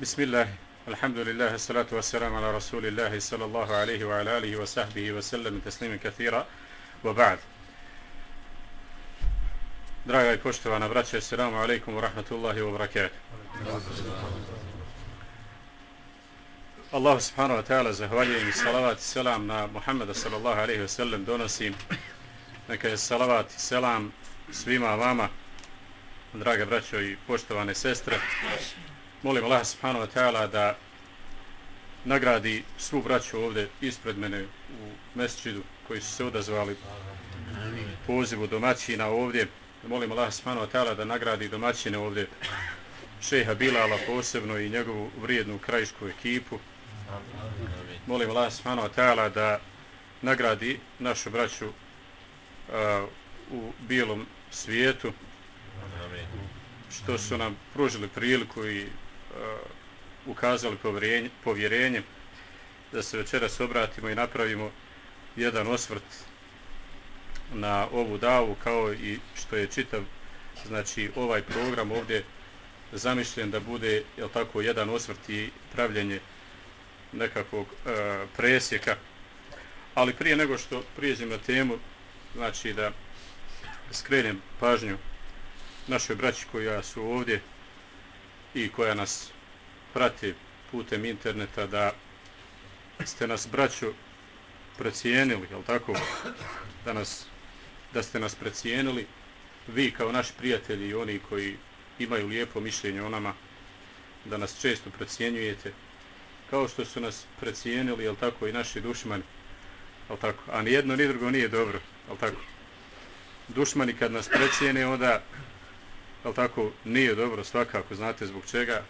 بسم الله الحمد wassalamu ala rasulillahi sallallahu رسول wa ala alihi wa sahbihi wa sallam وسلم kathira wa ba'd. Draga i poštovana braće, assalamu alaikum wa rahmatullahi wa barakatuh. Allah subhanahu wa ta'ala zahvaljujem i salavat i selam na Muhammeda sallallahu alaihi wa sallam donosim. Neka je salavat i selam svima vama, draga braćo i poštovane sestre. Molim Allah subhanahu wa ta'ala da nagradi svu braću ovdje ispred mene u mesčidu koji su se odazvali pozivu domaćina ovdje. Molim Allah subhanahu wa ta'ala da nagradi domaćine ovdje šeha Bilala posebno i njegovu vrijednu krajišku ekipu. Molim Allah subhanahu wa ta'ala da nagradi našu braću uh, u bijelom svijetu što su nam pružili priliku i Uh, ukazali povjerenje, povjerenje da se večeras obratimo i napravimo jedan osvrt na ovu davu kao i što je čitav znači ovaj program ovdje zamišljen da bude jel tako jedan osvrt i pravljenje nekakvog e, presjeka. Ali prije nego što prijeđem na temu znači da skrenem pažnju našoj braći koja su ovdje i koja nas prati putem interneta da ste nas braću precijenili, jel tako? Da, nas, da ste nas precijenili vi kao naši prijatelji i oni koji imaju lijepo mišljenje o nama da nas često precijenjujete kao što su nas precijenili, jel tako, i naši dušmani, jel tako? A ni jedno ni drugo nije dobro, jel tako? Dušmani kad nas precijene, onda ali tako nije dobro svakako, znate zbog čega.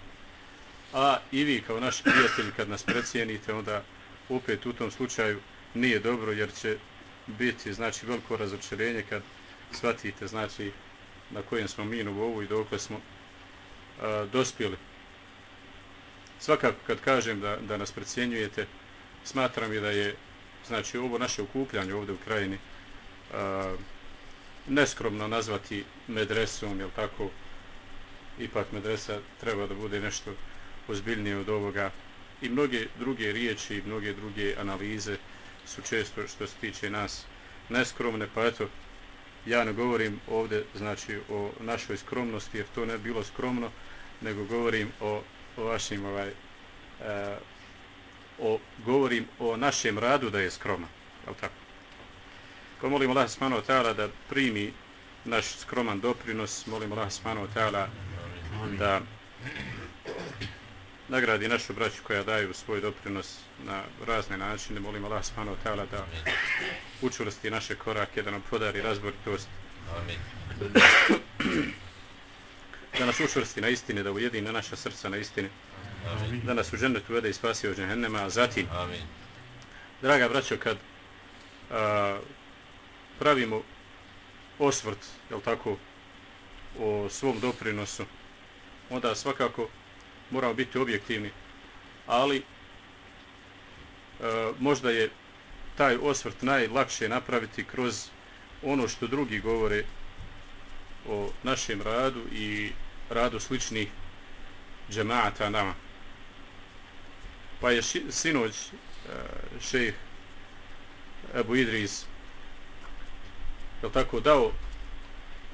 A i vi kao naši prijatelji kad nas precijenite, onda opet u tom slučaju nije dobro jer će biti znači veliko razočarenje kad shvatite znači na kojem smo mi ovu i dokle smo a, dospjeli. Svakako kad kažem da, da nas precijenjujete, smatram i da je znači ovo naše okupljanje ovdje u krajini a, neskromno nazvati medresom, jel tako, ipak medresa treba da bude nešto ozbiljnije od ovoga i mnoge druge riječi i mnoge druge analize su često što se tiče nas neskromne, pa eto, ja ne govorim ovdje znači o našoj skromnosti, jer to ne bilo skromno, nego govorim o, o vašim ovaj, e, o, govorim o našem radu da je skroman jel tako? Pa molim Allah subhanahu wa ta'ala da primi naš skroman doprinos. Molim Allah subhanahu wa ta'ala da nagradi našu braću koja daju svoj doprinos na razne načine. Molim Allah subhanahu wa ta'ala da učvrsti naše korake, da nam podari razboritost. Da nas učvrsti na istini, da ujedine naša srca na istini. Da nas u ženetu vede i spasi od džehennema. A zatim, draga braćo, kad a, pravimo osvrt, jel tako, o svom doprinosu, onda svakako moramo biti objektivni, ali e, možda je taj osvrt najlakše napraviti kroz ono što drugi govore o našem radu i radu sličnih džemata nama. Pa je ši, sinoć e, šejh Ebu Idris je tako dao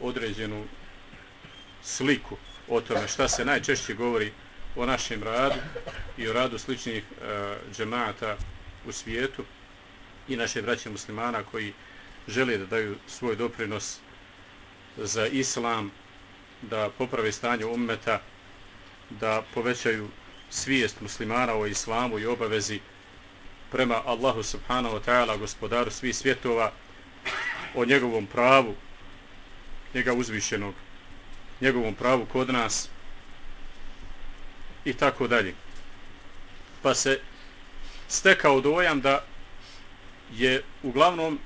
određenu sliku o tome šta se najčešće govori o našem radu i o radu sličnih uh, džemata u svijetu i naše braće muslimana koji žele da daju svoj doprinos za islam, da poprave stanje ummeta, da povećaju svijest muslimana o islamu i obavezi prema Allahu subhanahu wa ta'ala, gospodaru svih svjetova, o njegovom pravu, njega uzvišenog, njegovom pravu kod nas i tako dalje. Pa se stekao dojam da je uglavnom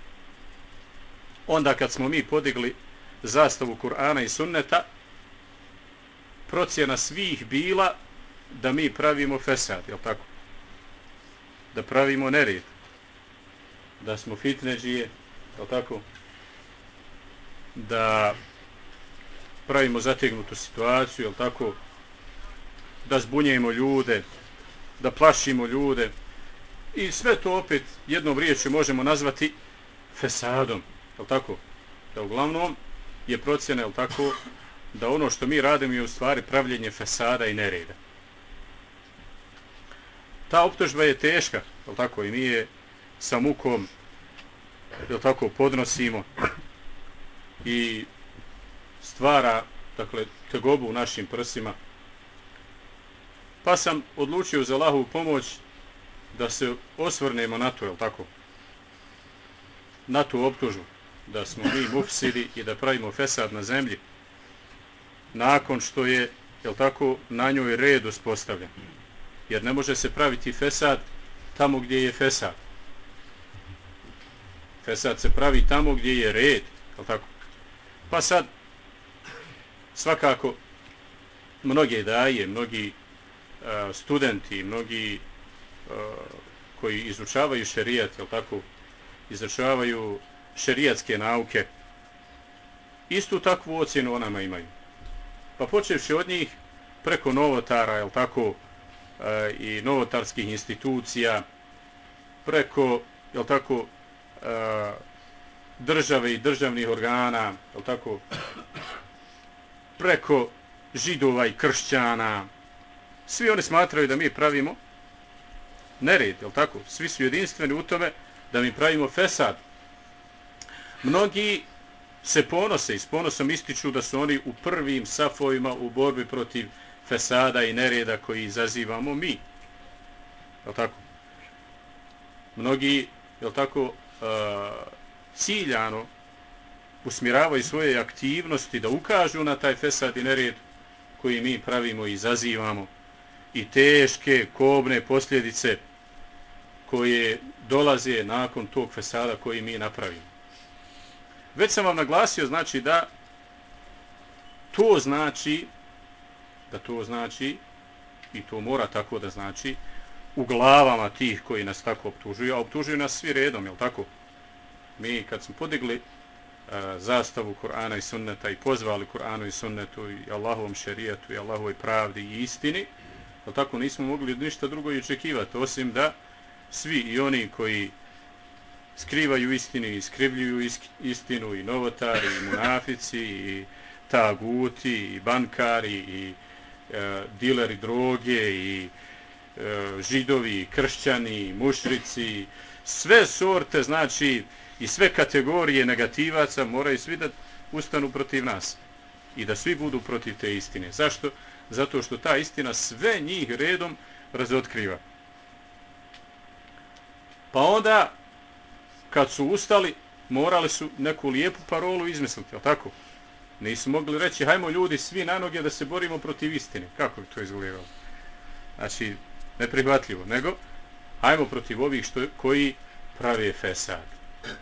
onda kad smo mi podigli zastavu Kur'ana i Sunneta procjena svih bila da mi pravimo fesad, jel tako? Da pravimo nered. Da smo fitneđije, je tako? Da pravimo zategnutu situaciju, je tako? da zbunjujemo ljude, da plašimo ljude. I sve to opet jednom riječju možemo nazvati fesadom. Je tako? Da uglavnom je procjena, je tako, da ono što mi radimo je u stvari pravljenje fesada i nereda. Ta optužba je teška, je tako? I mi je sa mukom, je tako, podnosimo i stvara, dakle, tegobu u našim prsima. Pa sam odlučio za Allahovu pomoć da se osvrnemo na to, je tako? Na tu optužu da smo mi mufsidi i da pravimo fesad na zemlji nakon što je, je tako, na njoj red uspostavljen. Jer ne može se praviti fesad tamo gdje je fesad. Fesad se pravi tamo gdje je red, je tako? Pa sad, svakako, mnoge daje, mnogi uh, studenti, mnogi uh, koji izučavaju šerijat, je tako, izučavaju šerijatske nauke, istu takvu ocjenu onama imaju. Pa počevši od njih preko novotara, je tako, e, i novotarskih institucija, preko, je tako, E, države i državnih organa, je tako, preko židova i kršćana, svi oni smatraju da mi pravimo nered, je tako? Svi su jedinstveni u tome da mi pravimo fesad, Mnogi se ponose i s ponosom ističu da su oni u prvim safovima u borbi protiv fesada i nereda koji izazivamo mi. Je tako? Mnogi, je tako, ciljano usmiravaju svoje aktivnosti da ukažu na taj fesad i nered koji mi pravimo i izazivamo i teške, kobne posljedice koje dolaze nakon tog fesada koji mi napravimo. Već sam vam naglasio, znači da to znači, da to znači, i to mora tako da znači, u glavama tih koji nas tako optužuju, a optužuju nas svi redom, jel tako? Mi kad smo podigli uh, zastavu Kur'ana i sunneta i pozvali Kur'anu i sunnetu i Allahovom šerijetu i Allahovoj pravdi i istini, jel tako nismo mogli ništa drugo i očekivati, osim da svi i oni koji skrivaju istinu i skrivljuju istinu i novotari i munafici i taguti i bankari i e, dileri droge i e, E, židovi kršćani mušrici sve sorte znači i sve kategorije negativaca moraju svi da ustanu protiv nas i da svi budu protiv te istine. Zašto? Zato što ta istina sve njih redom razotkriva. Pa onda kad su ustali, morali su neku lijepu parolu izmisliti, ali tako? Nisu mogli reći, hajmo ljudi svi na noge da se borimo protiv istine. Kako bi to izgledalo? Znači, neprihvatljivo, nego, ajmo protiv ovih što, koji prave fesad.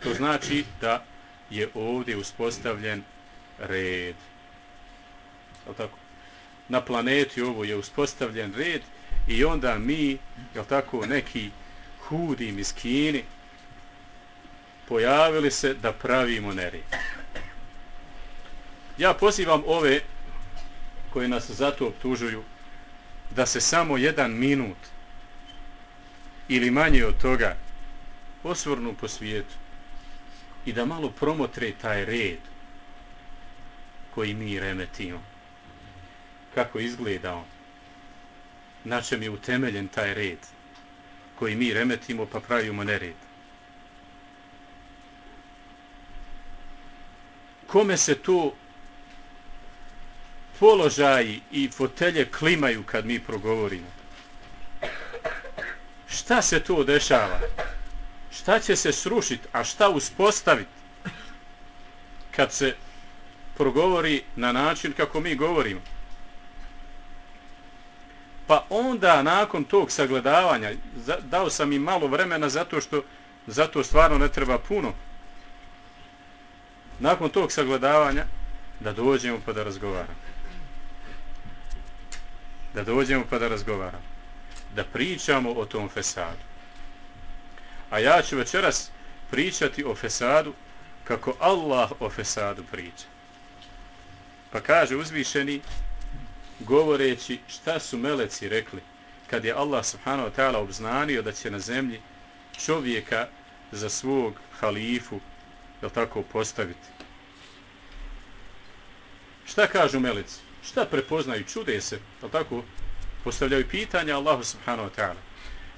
To znači da je ovdje uspostavljen red. Jel tako? Na planeti ovo je uspostavljen red i onda mi, jel tako, neki hudi miskini, pojavili se da pravimo nered. Ja pozivam ove koji nas zato optužuju da se samo jedan minut ili manje od toga osvrnu po svijetu i da malo promotre taj red koji mi remetimo. Kako izgleda on? Na čem je utemeljen taj red koji mi remetimo pa pravimo nered? kome se tu položaji i fotelje klimaju kad mi progovorimo. Šta se tu dešava? Šta će se srušiti, a šta uspostaviti kad se progovori na način kako mi govorimo? Pa onda, nakon tog sagledavanja, dao sam im malo vremena zato što zato stvarno ne treba puno, nakon tog sagledavanja da dođemo pa da razgovaramo. Da dođemo pa da razgovaramo. Da pričamo o tom fesadu. A ja ću večeras pričati o fesadu kako Allah o fesadu priča. Pa kaže uzvišeni govoreći šta su meleci rekli kad je Allah subhanahu wa ta'ala obznanio da će na zemlji čovjeka za svog halifu je tako postaviti. Šta kažu meleci? Šta prepoznaju? Čude se. pa tako? Postavljaju pitanja Allahu subhanahu wa ta'ala.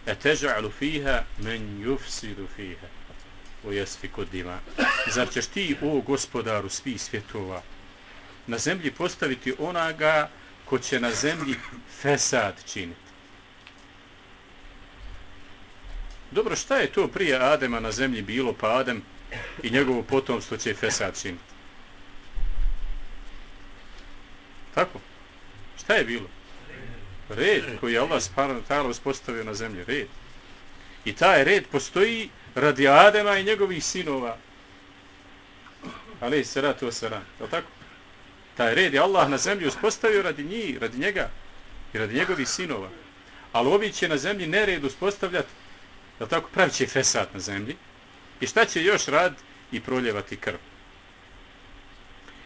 E teža'lu fiha men yufsidu fiha. O jesfi kod dima. Zar ćeš ti, o gospodaru svih svjetova, na zemlji postaviti onaga ko će na zemlji fesad činiti? Dobro, šta je to prije Adema na zemlji bilo, pa Adem i njegovo potomstvo će fesad činiti? Tako? Šta je bilo? Red koji je Allah spara uspostavio na zemlji. Red. I taj red postoji radi Adema i njegovih sinova. Ali se ratu osaran. Je tako? Taj red je Allah na zemlji uspostavio radi njih, radi njega i radi njegovih sinova. Ali ovi će na zemlji nered uspostavljati je tako, pravit će fesat na zemlji i šta će još rad i proljevati krv.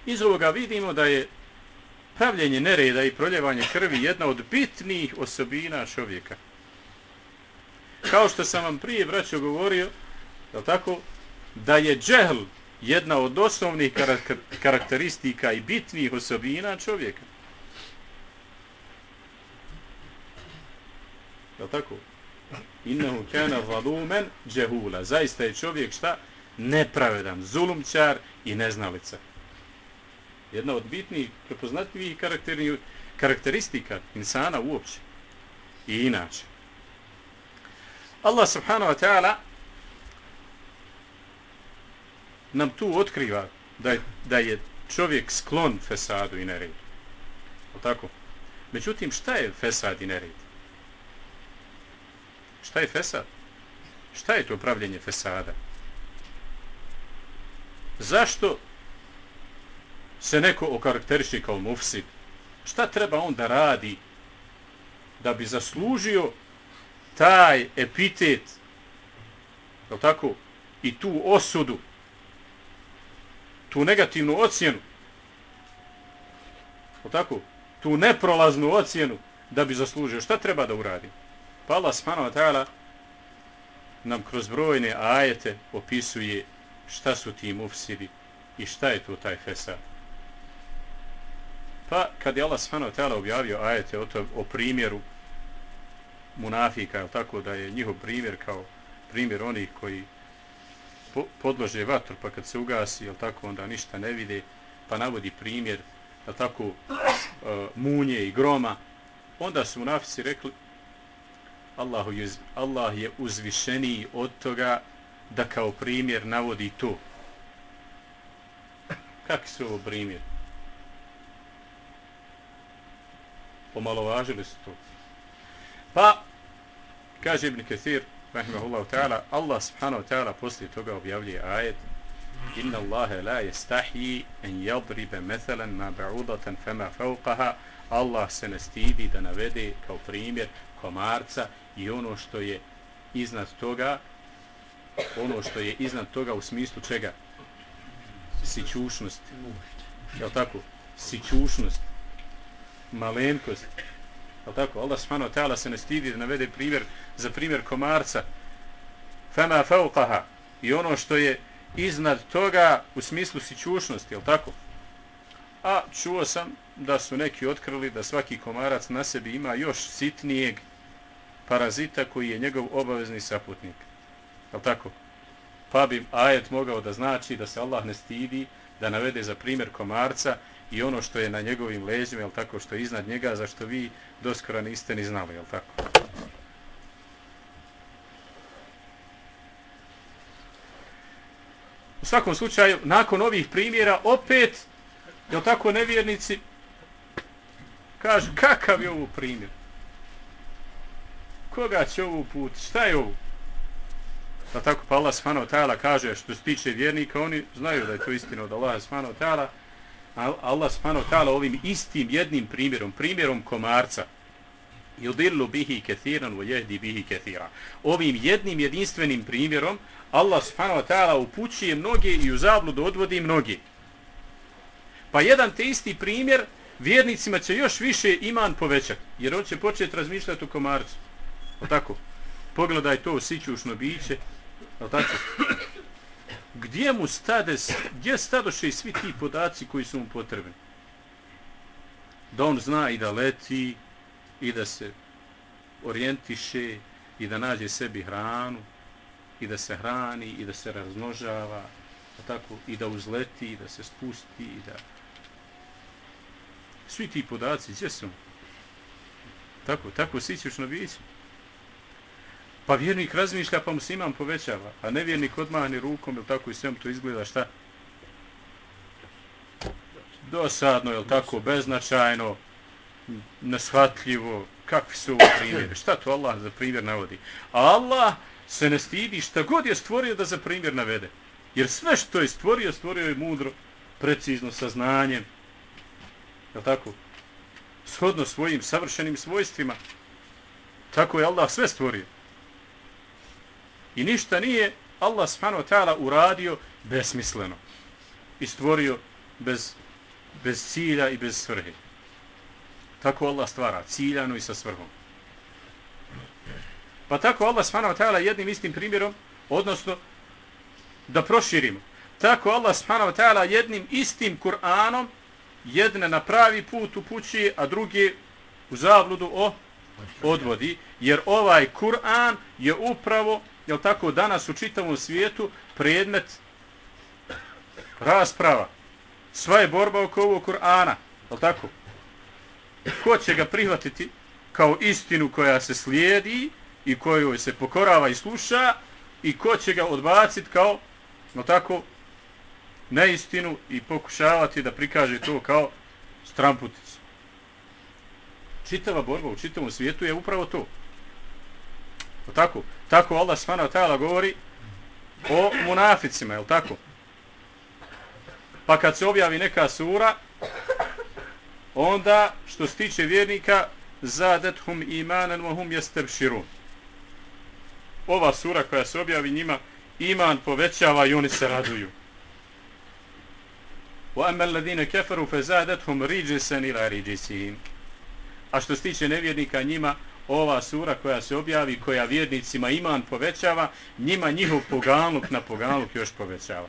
Iz ovoga vidimo da je pravljenje nereda i proljevanje krvi jedna od bitnijih osobina čovjeka. Kao što sam vam prije, braćo, govorio, je tako, da je džehl jedna od osnovnih karakteristika i bitnijih osobina čovjeka. Je tako? innehu kana zalumen džehula. Zaista je čovjek šta? Nepravedan, zulumčar i neznalica. Jedna od bitnijih prepoznatljivih karakteristika insana uopće. I inače. Allah subhanahu wa ta'ala nam tu otkriva da je, da je čovjek sklon fesadu i neredu. tako? Međutim, šta je fesad i nered? Šta je fesad? Šta je to pravljenje fesada? Zašto se neko okarakteriši kao mufsid? Šta treba on da radi da bi zaslužio taj epitet je tako? i tu osudu tu negativnu ocjenu je tako? tu neprolaznu ocjenu da bi zaslužio šta treba da uradi? Pa Allah subhanahu wa ta'ala nam kroz brojne ajete opisuje šta su ti mufsidi i šta je to taj fesad. Pa kad je Allah subhanahu wa ta'ala objavio ajete o, to, o primjeru munafika, tako da je njihov primjer kao primjer onih koji po, podlože vatru pa kad se ugasi, jel tako, onda ništa ne vide, pa navodi primjer, jel tako, e, munje i groma, onda su munafici rekli, Allahu je, Allah je uzvišeniji od toga da kao primjer navodi to. Kak su ovo primjer? Omalovažili su to. Pa, kaže Ibn Kathir, rahimahullahu ta'ala, Allah subhanahu wa ta'ala poslije toga objavljuje ajet Inna Allahe la jestahi en jadribe methalan ma ba'udatan fema fauqaha Allah se ne stidi da navede kao primjer komarca i ono što je iznad toga ono što je iznad toga u smislu čega? Sićušnost. Je tako? Sićušnost malenkost. Al tako? Allah subhanahu wa ta'ala se ne stidi da navede primjer za primjer komarca. Fama fauqaha i ono što je iznad toga u smislu sićušnosti je tako? A čuo sam da su neki otkrili da svaki komarac na sebi ima još sitnijeg parazita koji je njegov obavezni saputnik. Jel tako? Pa bi ajet mogao da znači da se Allah ne stidi da navede za primjer komarca i ono što je na njegovim leđima, jel tako, što je iznad njega, za što vi doskora niste ni znali, jel tako? U svakom slučaju, nakon ovih primjera, opet, je tako, nevjernici, kažu, kakav je ovo primjer? koga će ovu put, šta je ovo? Da tako pa Allah subhanahu tala kaže što se tiče vjernika, oni znaju da je to istina od Allah subhanahu tala, Allah subhanahu wa ta'ala ovim istim jednim primjerom, primjerom komarca, yudillu bihi kathiran wa yahdi bihi kathira. Ovim jednim jedinstvenim primjerom Allah subhanahu wa ta'ala upućuje mnoge i u zabludu odvodi mnoge. Pa jedan te isti primjer vjernicima će još više iman povećati, jer on će početi razmišljati o komarcu. O tako? Pogledaj to sićušno biće. O tako? Gdje mu stade, gdje stadoše i svi ti podaci koji su mu potrebni? Da on zna i da leti, i da se orijentiše, i da nađe sebi hranu, i da se hrani, i da se raznožava, tako, i da uzleti, i da se spusti, i da svi ti podaci, gdje su? Tako, tako sićeš na bijeću. Pa vjernik razmišlja, pa mu se imam povećava. A nevjernik odmahne rukom, ili tako i svem to izgleda, šta? Dosadno, ili tako, beznačajno, neshvatljivo. Kakvi su ovo primjeri? Šta to Allah za primjer navodi? A Allah se ne stidi šta god je stvorio da za primjer navede. Jer sve što je stvorio, stvorio je mudro, precizno, sa znanjem, Jel tako? Shodno svojim savršenim svojstvima. Tako je Allah sve stvorio. I ništa nije Allah subhanahu wa ta'ala uradio besmisleno. I stvorio bez, bez cilja i bez svrhe. Tako Allah stvara, ciljano i sa svrhom. Pa tako Allah subhanahu wa ta'ala jednim istim primjerom, odnosno da proširimo. Tako Allah subhanahu wa ta'ala jednim istim Kur'anom jedne na pravi put upućuje, a drugi u zabludu o odvodi. Jer ovaj Kur'an je upravo, jel tako, danas u čitavom svijetu predmet rasprava. Sva je borba oko ovog Kur'ana, jel tako? Ko će ga prihvatiti kao istinu koja se slijedi i kojoj se pokorava i sluša i ko će ga odbaciti kao, jel tako, neistinu i pokušavati da prikaže to kao stramputicu. Čitava borba u čitavom svijetu je upravo to. O tako? Tako Allah svana ta'ala govori o munaficima, je tako? Pa kad se objavi neka sura, onda što se tiče vjernika, zadet hum imanan wa hum jester širun. Ova sura koja se objavi njima, iman povećava i oni se raduju. وَأَمَّا الَّذِينَ كَفَرُوا فَزَادَتْهُمْ رِجِسًا إِلَى رِجِسِهِمْ A što se tiče nevjernika njima, ova sura koja se objavi, koja vjernicima iman povećava, njima njihov poganluk na poganluk još povećava.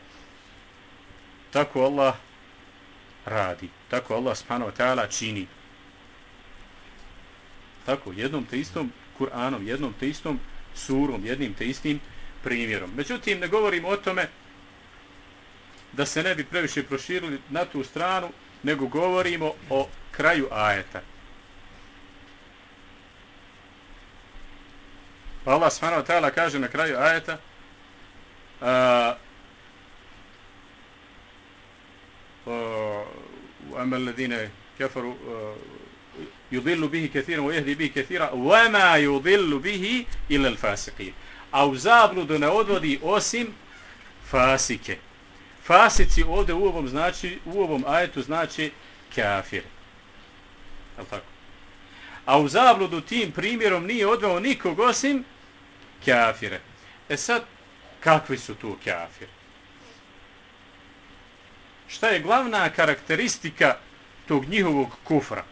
Tako Allah radi. Tako Allah subhanahu wa ta'ala čini. Tako, jednom te istom Kur'anom, jednom te istom surom, jednim te istim primjerom. Međutim, ne govorim o tome da se ne bi previše proširili na tu stranu, nego govorimo o kraju ajeta. Pa Allah subhanahu wa ta'ala kaže na kraju ajeta وَأَمَا الَّذِينَ كَفَرُوا يُضِلُّ بِهِ كَثِيرًا وَيَهْدِي بِهِ كَثِيرًا وَمَا يُضِلُّ بِهِ إِلَّا الْفَاسِقِينَ A u zabludu ne odvodi osim fasike. Fasici ovdje u ovom, znači, u ovom ajetu znači kafir. Je tako? a u zabludu tim primjerom nije odveo nikog osim kafire. E sad, kakvi su tu kafiri? Šta je glavna karakteristika tog njihovog kufra?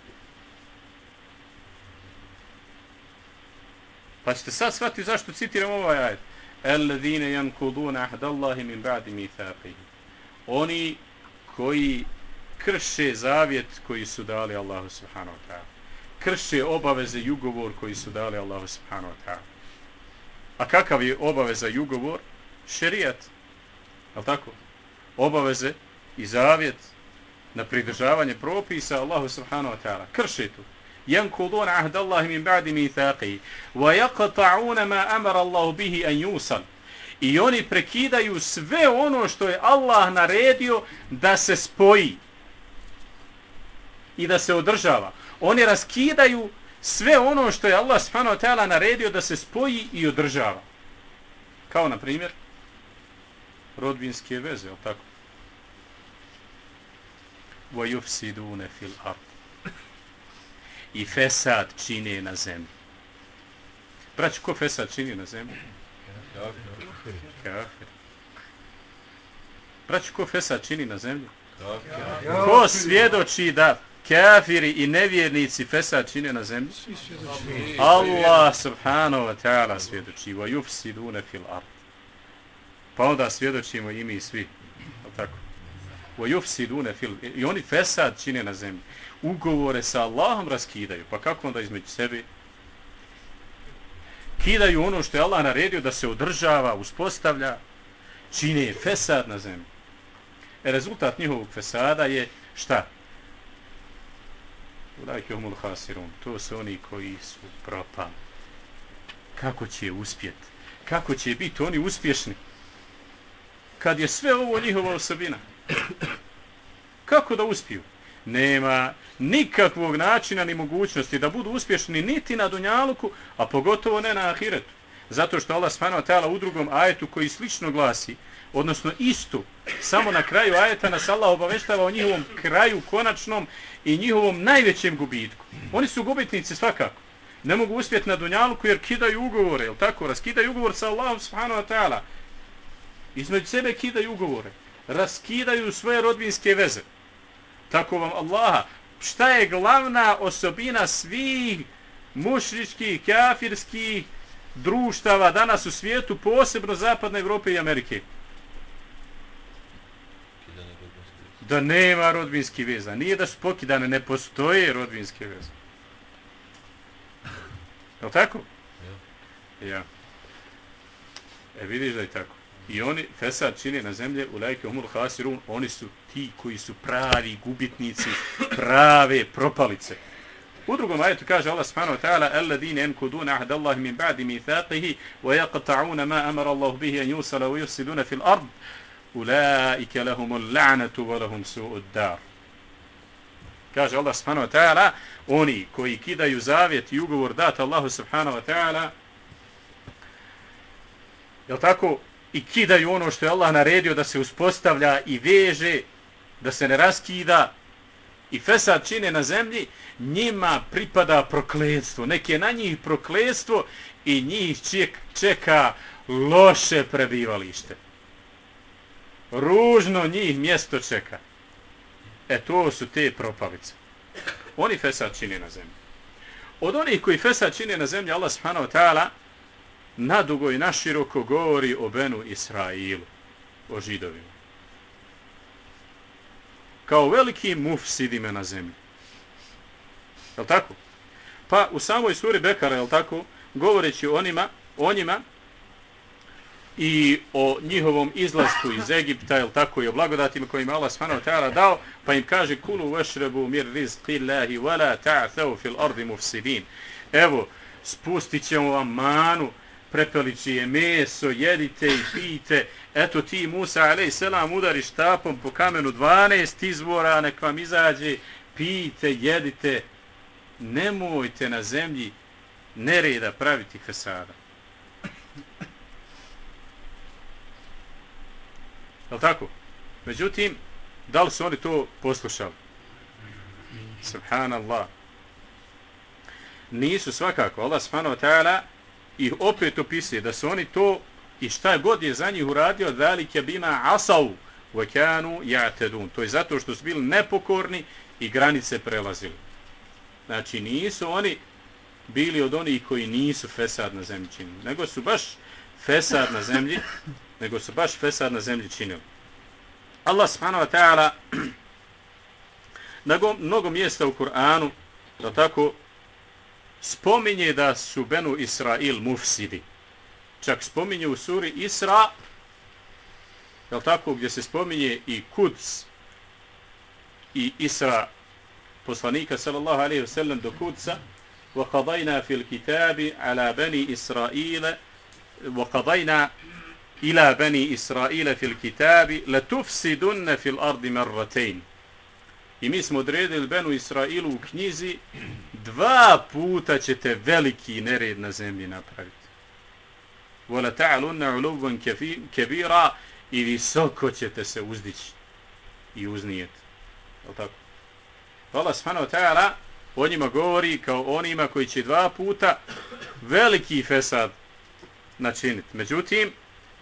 Pa ćete sad shvatiti zašto citiram ovaj ajed. Eladine jan kuduna ahdallahi min ba'di mithaqihi. Oni koji krše zavjet koji su dali Allahu subhanahu wa ta'ala Krše obaveze i ugovor koji su dali Allahu subhanahu wa ta'ala. A kakav je obaveza i ugovor? Šerijat. Je tako? Obaveze i zavjet na pridržavanje propisa Allahu subhanahu wa ta'ala. Krše to. ينقضون عهد الله من بعد ميثاقه ويقطعون ما أمر الله به أن يوصل I oni prekidaju sve ono što je Allah naredio da se spoji i da se održava. Oni raskidaju sve ono što je Allah subhanahu wa ta'ala naredio da se spoji i održava. Kao na primjer rodbinske veze, al tako? وَيُفْسِدُونَ فِي الْأَرْضِ I fesad čine na zemlji. Braći, ko fesad čini na zemlji? Kafir. Braći, ko Fesad čini na zemlji? Ko svjedoči da kafiri i nevjernici fesad čine na zemlji? Allah subhanahu wa ta'ala svjedoči. Wa yufsiduna fil ard. Pa onda svjedočimo i mi svi. Tako. Wa yufsiduna fil I oni fesad čine na zemlji. Ugovore sa Allahom raskidaju. Pa kako onda između sebe? Kidaju ono što je Allah naredio da se održava, uspostavlja, čine fesad na zemlji. E rezultat njihovog fesada je šta? Ulajke umul hasirun. To su oni koji su propali. Kako će uspjeti? Kako će biti oni uspješni? Kad je sve ovo njihova osobina. Kako da uspiju? Nema nikakvog načina ni mogućnosti da budu uspješni niti na Dunjaluku, a pogotovo ne na Ahiretu. Zato što Allah spanao tela u drugom ajetu koji slično glasi, odnosno istu, samo na kraju ajeta nas Allah obaveštava o njihovom kraju konačnom i njihovom najvećem gubitku. Oni su gubitnici svakako. Ne mogu uspjeti na Dunjaluku jer kidaju ugovore, jel tako? Raskidaju ugovor sa Allahom subhanahu wa ta'ala. Između sebe kidaju ugovore. Raskidaju svoje rodbinske veze. Tako vam Allaha. Šta je glavna osobina svih mušričkih, kafirskih društava danas u svijetu, posebno Zapadne Evrope i Amerike? Da nema rodbinski veza. Nije da su pokidane, ne postoje rodbinske veze. Je li tako? Ja. ja. E vidiš da je tako. I oni, Fesad čini na zemlje, u lajke umul hasirun, oni su ti koji su pravi gubitnici, prave propalice. U drugom ajetu kaže Allah subhanahu wa ta'ala alladine enkuduna ahda Allahi min ba'di mithaqihi wa yaqta'una ma amara Allah bihi an yusala wa yusiduna fil ard ulaike lahumul la'natu wa lahum su'ud dar. Kaže Allah subhanahu wa ta'ala, oni koji kidaju zavjet i ugovor dat Allahu subhanahu wa ta'ala, je tako, i kidaju ono što je Allah naredio da se uspostavlja i veže, da se ne raskida, i fesad čine na zemlji, njima pripada prokledstvo. Neke na njih prokledstvo i njih čeka loše prebivalište ružno njih mjesto čeka. E to su te propalice. Oni fesad čine na zemlji. Od onih koji fesad čine na zemlji, Allah subhanahu wa ta'ala nadugo i naširoko govori o Benu Israilu, o židovima. Kao veliki mufsidime na zemlji. Je tako? Pa u samoj suri Bekara, je tako, govoreći o onima, o njima, i o njihovom izlasku iz Egipta, jel tako, i o blagodatima kojima Allah subhanahu ta'ala dao, pa im kaže kulu vešrebu mir rizqillahi wala ta'thau fil ardi mufsidin. Evo, spustit ćemo vam manu, prepelići je meso, jedite i pijte. Eto ti Musa alaih selam udari štapom po kamenu 12 izvora, nek vam izađe, pijte, jedite. Nemojte na zemlji nereda praviti fesada. Je tako? Međutim, da li su oni to poslušali? Subhanallah. Nisu svakako. Allah subhanahu wa ta'ala ih opet opisuje da su oni to i šta god je za njih uradio velike bima asav wa kanu ja'tedun. To je zato što su bili nepokorni i granice prelazili. Znači nisu oni bili od onih koji nisu fesad na zemlji činili, nego su baš fesad na zemlji nego su baš fesad na zemlji činili. Allah subhanahu wa ta'ala na mnogo mjesta u Kur'anu da tako spominje da su Benu Israil mufsidi. Čak spominje u suri Isra je tako gdje se spominje i Kuds i Isra poslanika sallallahu alaihi wa sallam do Kudsa وقضينا في الكتاب على بني إسرائيل وقضينا ila bani Israila fil kitabi la tufsidunna fil ardi marratayn. I mi smo odredili Benu Israilu u knjizi dva puta ćete veliki nered na zemlji napraviti. Wala ta'alunna uluvan kebira i visoko ćete se uzdići i uznijeti. Je tako? Allah subhanahu wa ta'ala o njima govori kao onima koji će dva puta veliki fesad načiniti. Međutim,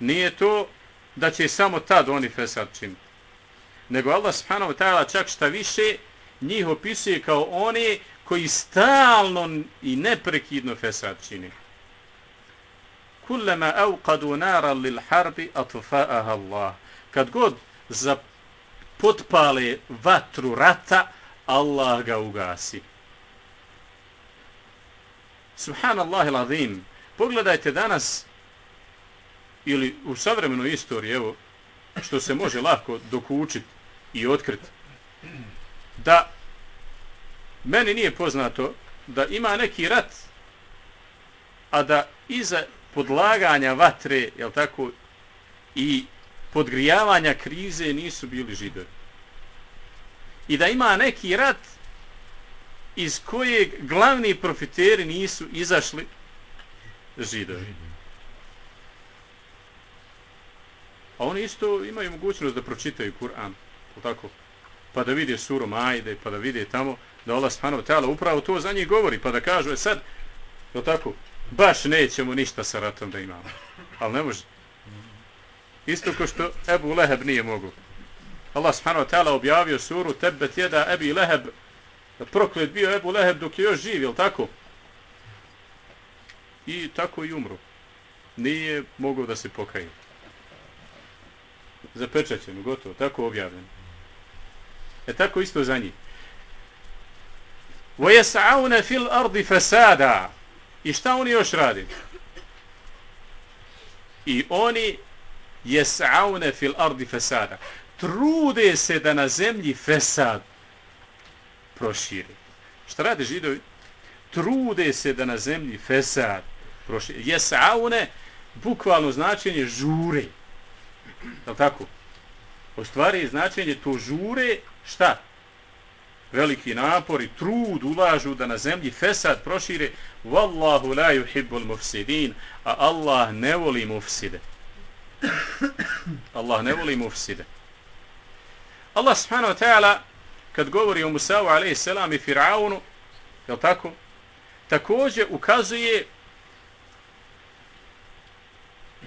nije to da će samo tad oni fesad činiti. Nego Allah subhanahu wa ta'ala čak šta više njih opisuje kao oni koji stalno i neprekidno fesad čini. Kullama auqadu nara lil harbi atfa'aha Allah. Kad god za potpale vatru rata, Allah ga ugasi. Subhanallah il-azim. Pogledajte danas, ili u savremenoj istoriji, evo, što se može lako dokučiti i otkriti, da meni nije poznato da ima neki rat, a da iza podlaganja vatre, jel tako, i podgrijavanja krize nisu bili židovi. I da ima neki rat iz kojeg glavni profiteri nisu izašli židovi. A oni isto imaju mogućnost da pročitaju Kur'an, tako? Pa da vide suru Majde, pa da vide tamo da Allah subhanahu wa ta'ala upravo to za njih govori, pa da kažu, e sad, je tako, baš nećemo ništa sa ratom da imamo. Ali ne može. Isto ko što Ebu Leheb nije mogu. Allah subhanahu wa ta'ala objavio suru Tebet jeda Ebi Leheb proklet bio Ebu Leheb dok je još živ, je tako? I tako i umro. Nije mogao da se pokaje Zapečaćeno, gotovo, tako objavljeno. E tako isto za njih. وَيَسْعَوْنَ فِي الْأَرْضِ فَسَادًا I šta oni još radi? I oni يَسْعَوْنَ فِي الْأَرْضِ فَسَادًا Trude se da na zemlji fesad proširi. Šta rade židovi? Trude se da na zemlji fesad proširi. Jes'aune, bukvalno značenje žure. Je tako? U stvari značenje to žure, šta? Veliki napor i trud ulažu da na zemlji fesad prošire. Wallahu la yuhibbul mufsidin. A Allah ne voli mufside. Allah ne voli mufside. Allah subhanahu wa ta'ala kad govori o Musavu a.s. i Firaunu, je tako? Također ukazuje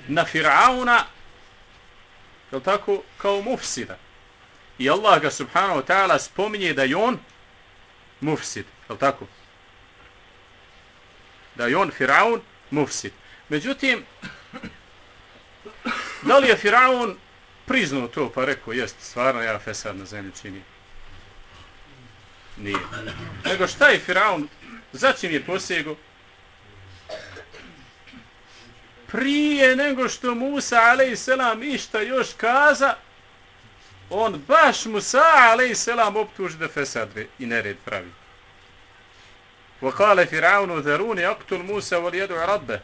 na Firauna, jel tako, kao mufsida. I Allah ga subhanahu wa ta'ala spominje da je on mufsid, jel tako? Da je on Firaun mufsid. Međutim, da li je Firaun priznao to pa rekao, jest, stvarno ja fesad na zemlji činim. Nije. Nego šta je Firaun? Začin je posjegao? Prije nego što Musa a.s. išta još kaza, on baš Musa a.s. optuži da fesadre i nered pravi. وقال فرعون ذروني اقتل موسى وليدع ربه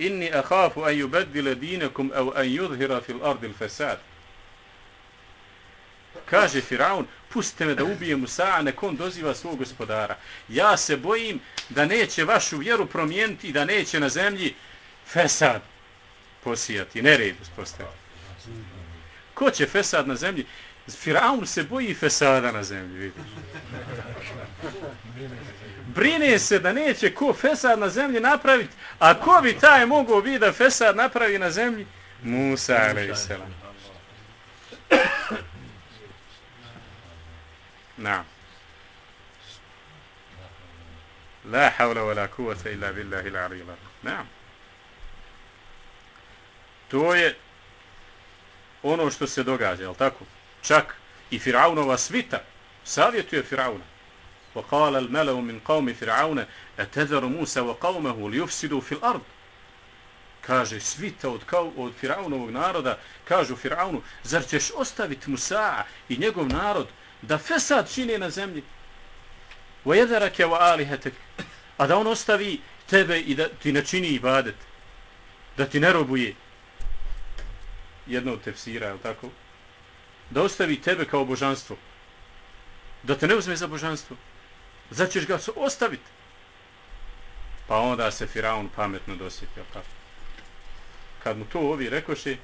إني أخاف أن يبدل دينكم أو أن يظهر في الأرض الفساد Kaže Firaun, pustite me da ubijem Musa, a nek on doziva svog gospodara. Ja se bojim da neće vašu vjeru promijeniti i da neće na zemlji fesad posijati, nered uspostaviti. Ko će fesad na zemlji? Firaun se boji fesada na zemlji, vidiš. Brine se da neće ko fesad na zemlji napraviti, a ko bi taj mogao bi da fesad napravi na zemlji? Musa, resela. Na. La havla wa la kuvata illa billahi la arila. Naam to je ono što se događa, je tako? Čak i Firaunova svita savjetuje Firauna. وقال الملأ من قوم فرعون أتذر موسى وقومه ليفسدوا في الأرض kaže svita od, kao, od Firaunovog naroda kažu Firaunu zar ćeš ostaviti Musa i njegov narod da fesad čini na zemlji wa yadharaka wa alihatak a da on ostavi tebe i da ti ne čini ibadet da ti ne robuje jedno od tefsira je tako? Da ostavi tebe kao božanstvo. Da te ne uzme za božanstvo. Začeš ga ostaviti pa onda se Firaun pametno dosjetio tako? Kad mu to ovi rekoše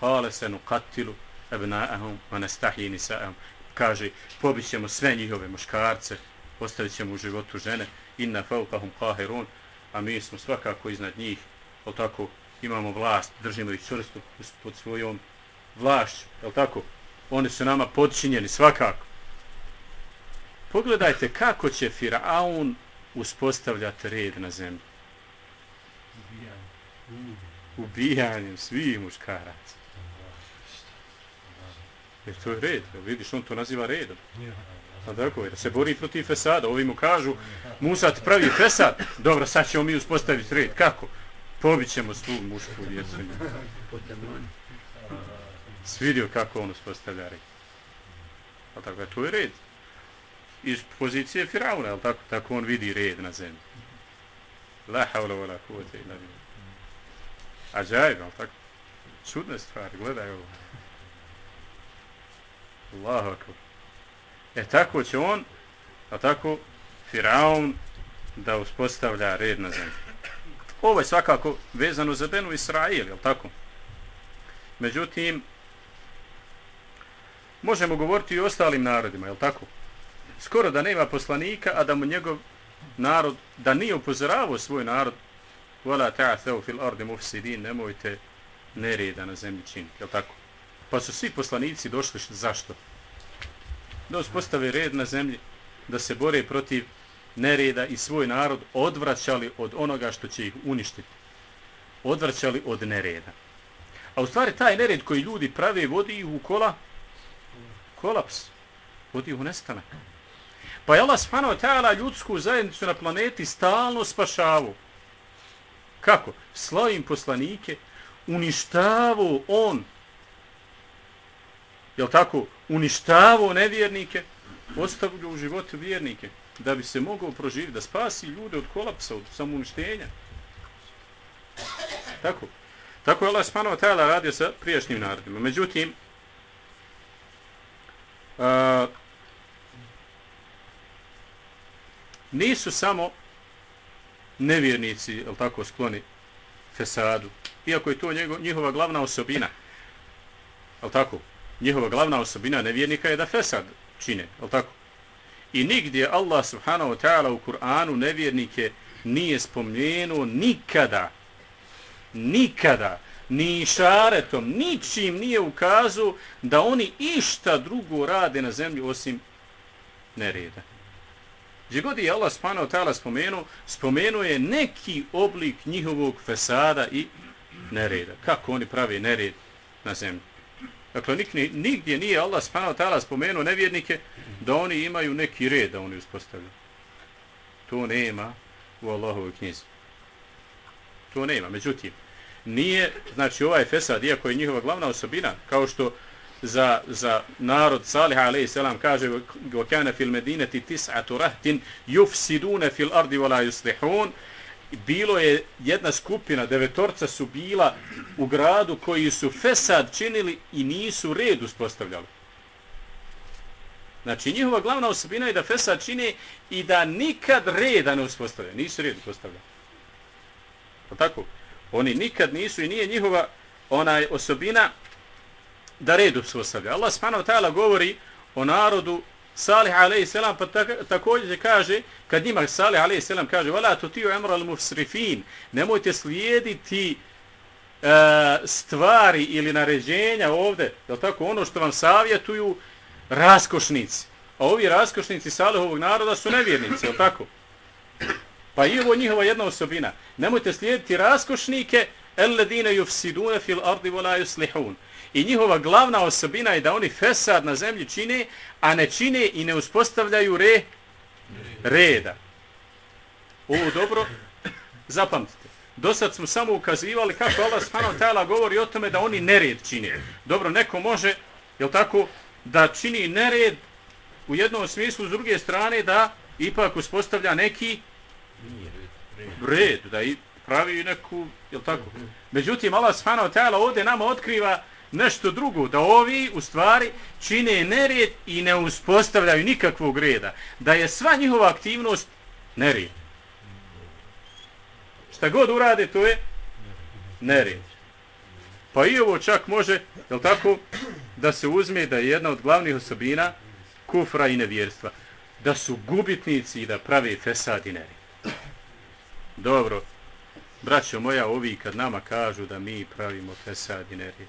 hale se nu katilu ebna'ahum wa nastahi nisa'ahum. Kaže, pobićemo sve njihove muškarce, ostavit ćemo u životu žene, inna faukahum kahirun, a mi smo svakako iznad njih, o tako, imamo vlast, držimo ih čvrsto pod svojom vlašću, je tako? Oni su nama podčinjeni svakako. Pogledajte kako će Firaun uspostavljati red na zemlji. Ubijanjem svih muškaraca. Jer to je red, vidiš, on to naziva redom. A tako je, da se bori protiv Fesada. Ovi mu kažu, Musa ti pravi Fesad, dobro, sad ćemo mi uspostaviti red. Kako? Pobit ćemo svu mušku djecu. Svidio kako on uspostavlja red. A tako je, to je red. Iz pozicije Firauna, ali tako, tako on vidi red na zemlji. La havla wala kuvvete illa billah. Ajaib, ali tako? Čudna stvar, gledaj ovo. Allahu akbar. E tako će on, a tako Firaun da uspostavlja red na zemlji. Ovo je svakako vezano za Benu Israil, je tako? Međutim, možemo govoriti i o ostalim narodima, je tako? Skoro da nema poslanika, a da mu njegov narod, da nije upozoravao svoj narod, wala ta'atheu fil ardi mufsidin, nemojte nereda na zemlji činiti, je tako? Pa su svi poslanici došli zašto? Da uspostave red na zemlji, da se bore protiv nereda i svoj narod odvraćali od onoga što će ih uništiti. Odvraćali od nereda. A u stvari taj nered koji ljudi prave vodi ih u kola, kolaps, vodi ih u nestanak. Pa je Allah spano ta'ala ljudsku zajednicu na planeti stalno spašavu. Kako? Slavim poslanike, uništavu on jel tako, uništavao nevjernike, ostavljao u životu vjernike, da bi se mogao proživiti, da spasi ljude od kolapsa, od samouništenja. Tako. Tako je Allah spanova tajala radio sa prijašnjim narodima. Međutim, a, nisu samo nevjernici, jel tako, skloni fesadu, iako je to njihova glavna osobina. Jel tako? njihova glavna osobina nevjernika je da fesad čine, je tako? I nigdje Allah subhanahu wa ta'ala u Kur'anu nevjernike nije spomnjeno nikada, nikada, ni šaretom, ničim nije ukazao da oni išta drugo rade na zemlji osim nereda. Gdje god je Allah subhanahu wa ta'ala spomenuo, spomenuo je neki oblik njihovog fesada i nereda. Kako oni pravi nered na zemlji. Dakle, nikni, nigdje nije Allah subhanahu ta'ala spomenuo nevjernike da oni imaju neki red da oni uspostavljaju. To nema u Allahovoj knjizi. To nema. Međutim, nije, znači ovaj Fesad, iako je njihova glavna osobina, kao što za, za narod Salih a.s. kaže وَكَانَ فِي الْمَدِينَةِ تِسْعَةُ رَهْتٍ يُفْسِدُونَ فِي الْأَرْضِ وَلَا يُسْلِحُونَ bilo je jedna skupina, devetorca su bila u gradu koji su fesad činili i nisu red uspostavljali. Znači, njihova glavna osobina je da fesad čine i da nikad reda ne uspostavljaju. Nisu red uspostavljali. Pa tako? Oni nikad nisu i nije njihova onaj osobina da red uspostavljaju. Allah subhanahu ta'ala govori o narodu Salih a.s. pa također kaže, kad njima Salih a.s. kaže, vala tu ti umra emra al-mufsrifin, nemojte slijediti e, stvari ili naređenja ovde, je tako, ono što vam savjetuju raskošnici. A ovi raskošnici Salihovog naroda su nevjernici, je tako? Pa i ovo njihova jedna osobina. Nemojte slijediti raskošnike, el-ledine yufsiduna fil ardi vola yuslihun. I njihova glavna osobina je da oni fesad na zemlji čine, a ne čine i ne uspostavljaju re, reda. Ovo dobro, zapamtite. Do sad smo samo ukazivali kako Allah subhanahu ta'ala govori o tome da oni nered čine. Dobro, neko može, je tako, da čini nered u jednom smislu, s druge strane da ipak uspostavlja neki red, da i pravi neku, je tako. Međutim, Allah subhanahu ta'ala ovdje nama otkriva nešto drugo, da ovi u stvari čine nered i ne uspostavljaju nikakvog reda, da je sva njihova aktivnost nered. Šta god urade, to je nered. Pa i ovo čak može, je tako, da se uzme da je jedna od glavnih osobina kufra i nevjerstva. Da su gubitnici i da prave fesad i nered. Dobro, braćo moja, ovi kad nama kažu da mi pravimo fesad i nered,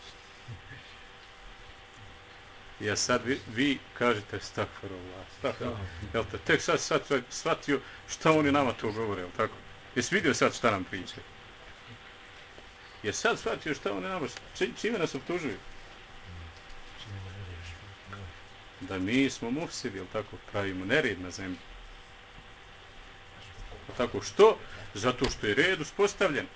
Ja sad vi, vi kažete stakfarullah, stakfarullah. Jel te, tek sad, sad shvatio šta oni nama to govore, jel tako? Jesi vidio sad šta nam pričaju? Je sad shvatio šta oni nama, čime nas optužuju? Da mi smo mufsidi, jel tako, pravimo nered na zemlji. Tako što? Zato što je red uspostavljen.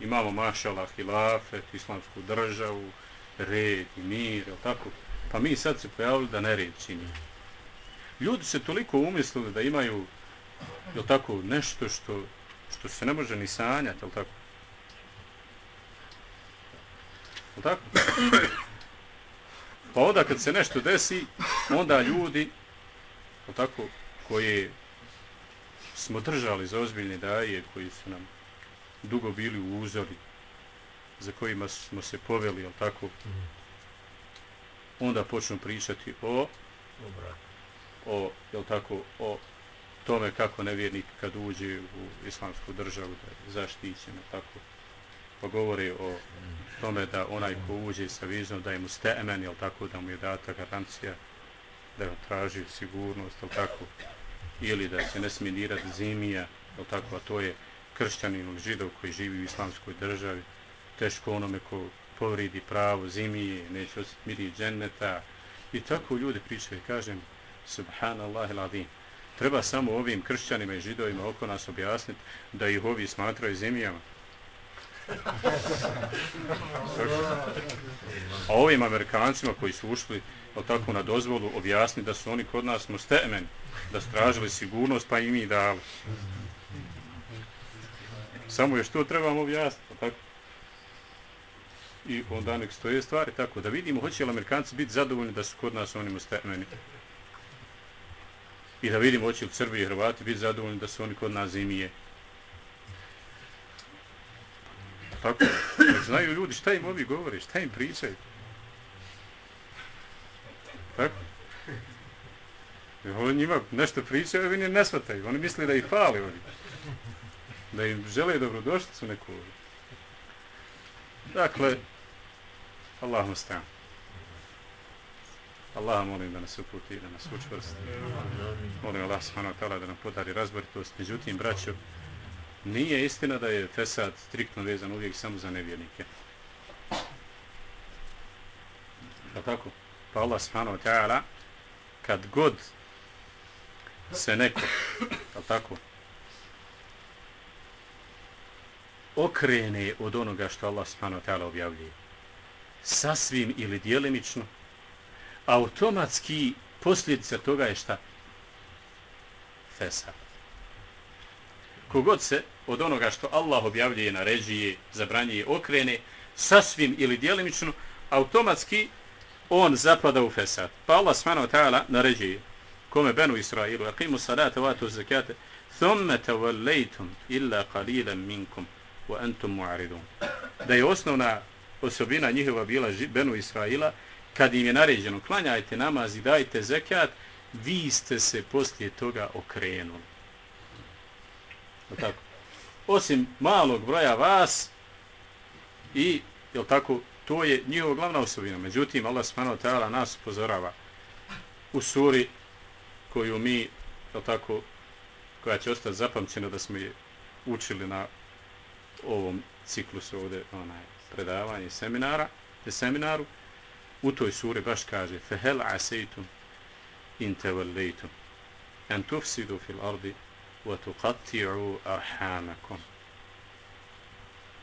Imamo mašala, hilafet, islamsku državu, red i mir, jel tako? Pa mi sad se pojavili da nered čini. Ljudi se toliko umislili da imaju, jel tako, nešto što, što se ne može ni sanjati, jel tako? Jel tako? Pa onda kad se nešto desi, onda ljudi, jel tako, koji smo držali za ozbiljne daje, koji su nam dugo bili u uzori, za kojima smo se poveli, jel tako, mhm onda počnu pričati o o, jel tako, o tome kako nevjernik kad uđe u islamsku državu da je zaštićen, tako. Pa govori o tome da onaj ko uđe sa vizom da je mu stemen, jel tako, da mu je data garancija da ga traži sigurnost, jel tako, ili da se ne smije dirati zimija, jel tako, a to je kršćanin ili židov koji živi u islamskoj državi, teško onome ko povridi pravo zimi, neće osjeti miri dženneta. I tako ljudi pričaju, kažem, subhanallah il Treba samo ovim kršćanima i židovima oko nas objasniti da ih ovi smatraju zemijama. A ovim amerikancima koji su ušli tako na dozvolu objasni da su oni kod nas mustemen, da stražili sigurnost pa i mi dali. Samo još to trebamo objasniti, tako? I onda nek stoje stvari tako da vidimo hoće li Amerikanci biti zadovoljni da su kod nas oni mustemeni i da vidimo hoće li Srbi i Hrvati biti zadovoljni da su oni kod nas zimije tako nek znaju ljudi šta im ovi govore šta im pričaju tako Oni njima nešto pričaju, oni ne shvataju. Oni misle da ih fali oni. Da im žele dobrodošlicu neku. Dakle, Allah mu stan. Allah molim da nas uputi, da nas učvrsti. Molim Allah subhanahu wa ta'ala da nam podari razboritost. Međutim, braćo, nije istina da je Fesad striktno vezan uvijek samo za nevjernike. Pa tako? Pa Allah subhanahu wa ta'ala kad god se neko, ali tako, okrene od onoga što Allah subhanahu wa ta'ala objavljuje, sasvim ili dijelimično, automatski posljedica toga je šta? Fesad. Kogod se od onoga što Allah objavljuje naređuje, zabranjuje, okrene, sasvim ili dijelimično, automatski on zapada u fesad. Pa Allah smanav ta'ala naređuje kome benu Israilu, aqimu salata vatu zakate, thumme tavallejtum illa qalilan minkum wa antum mu'aridun. Da je osnovna osobina njihova bila Benu Israila, kad im je naređeno klanjajte namaz i dajte zekat, vi ste se poslije toga okrenuli. Tako. Osim malog broja vas i, jel tako, to je njihova glavna osobina. Međutim, Allah subhanahu ta'ala nas upozorava u suri koju mi, jel tako, koja će ostati zapamćena da smo je učili na ovom ciklusu ovdje, onaj, predavanje seminara, te seminaru, u toj suri baš kaže fehel عَسَيْتُمْ إِنْ تَوَلَّيْتُمْ أَنْ tufsidu fil ardi wa أَرْحَامَكُمْ.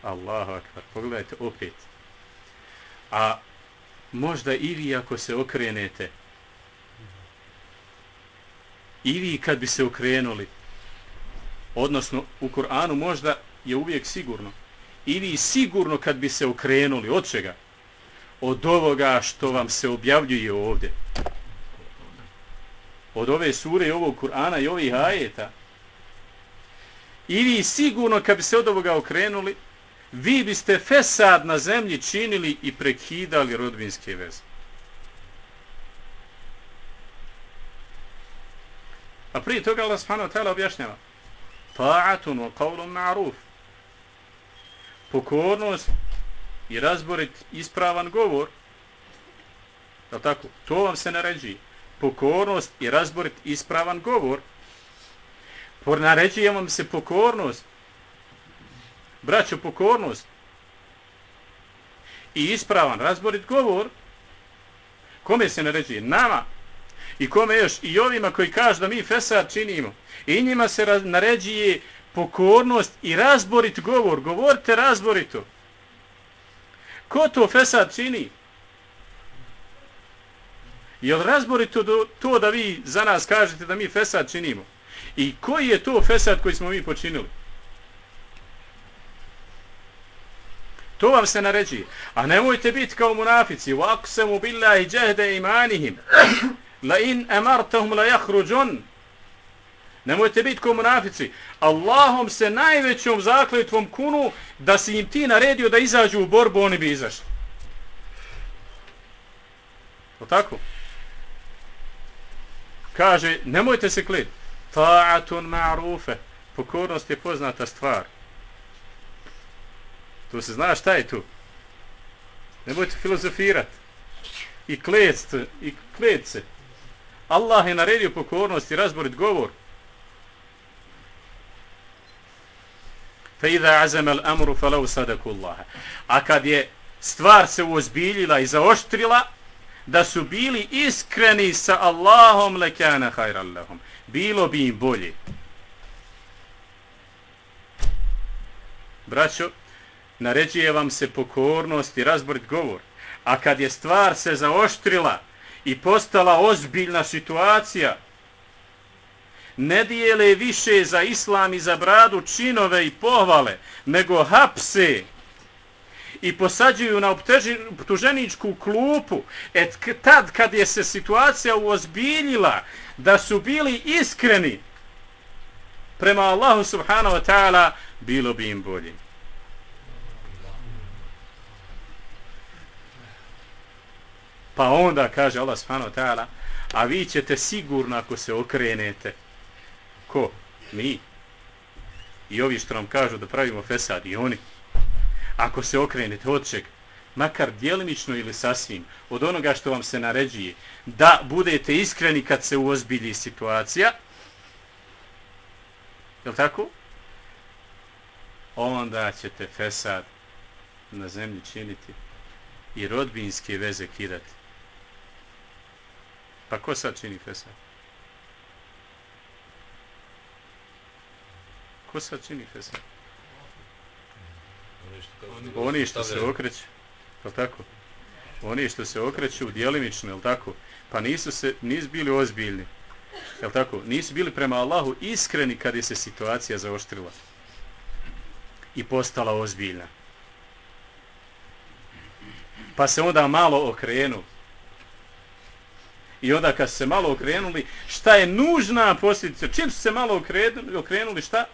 Allahu akbar. Pogledajte opet. A možda i vi ako se okrenete i vi kad bi se okrenuli odnosno u Kur'anu možda je uvijek sigurno i vi sigurno kad bi se okrenuli od čega? Od ovoga što vam se objavljuje ovdje. Od ove sure i ovog Kur'ana i ovih ajeta. I vi sigurno kad bi se od ovoga okrenuli, vi biste fesad na zemlji činili i prekidali rodbinske veze. A prije toga Allah subhanahu wa ta'ala objašnjava. Ta'atun wa qawlun ma'ruf pokornost i razborit ispravan govor Je tako? To vam se naređuje. Pokornost i razborit ispravan govor. Por naređuje vam se pokornost. Braćo, pokornost. I ispravan razborit govor. Kome se naređuje? Nama. I kome još? I ovima koji kažu da mi fesad činimo. I njima se naređuje pokornost pokornost i razborit govor. Govorite razborito. Ko to fesad čini? Je li razborito do, to da vi za nas kažete da mi fesad činimo? I koji je to fesad koji smo mi počinili? To vam se naređi. A nemojte biti kao munafici. Vaksemu billahi jahde imanihim. La in emartahum la jahruđun. Nemojte biti ko munafici. Allahom se najvećom zakletvom kunu da si im ti naredio da izađu u borbu, oni bi izašli. O tako? Kaže, nemojte se kliti. Ta'atun ma'rufe. Pokornost je poznata stvar. Tu se zna šta je tu. Nemojte filozofirati. I klet, i klet se. Allah je naredio pokornost i razborit govor. Fa idha azama al-amru falau sadakullaha. A kad je stvar se uozbiljila i zaoštrila, da su bili iskreni sa Allahom lekana khayran lahum. Bilo bi im bolje. Braćo, naređuje vam se pokornost i razborit govor. A kad je stvar se zaoštrila i postala ozbiljna situacija, ne dijele više za islam i za bradu činove i pohvale, nego hapse i posađuju na optuženičku klupu. Et tad kad je se situacija uozbiljila da su bili iskreni prema Allahu subhanahu wa ta'ala, bilo bi im bolje. Pa onda kaže Allah subhanahu wa ta'ala, a vi ćete sigurno ako se okrenete, Ko? Mi. I ovi što nam kažu da pravimo fesad, i oni. Ako se okrenete od čeg, makar dijelimično ili sasvim, od onoga što vam se naređuje, da budete iskreni kad se uozbilji situacija, je tako? Onda ćete fesad na zemlji činiti i rodbinske veze kirati. Pa ko sad čini fesad? Ko sad čini fesad? Oni što se okreću. Je tako? Oni što se okreću dijelimično, je tako? Pa nisu, se, nisu bili ozbiljni. Je tako? Nisu bili prema Allahu iskreni kad je se situacija zaoštrila. I postala ozbiljna. Pa se onda malo okrenu. I onda kad se malo okrenuli, šta je nužna posljedica? Čim su se malo okrenuli, okrenuli šta?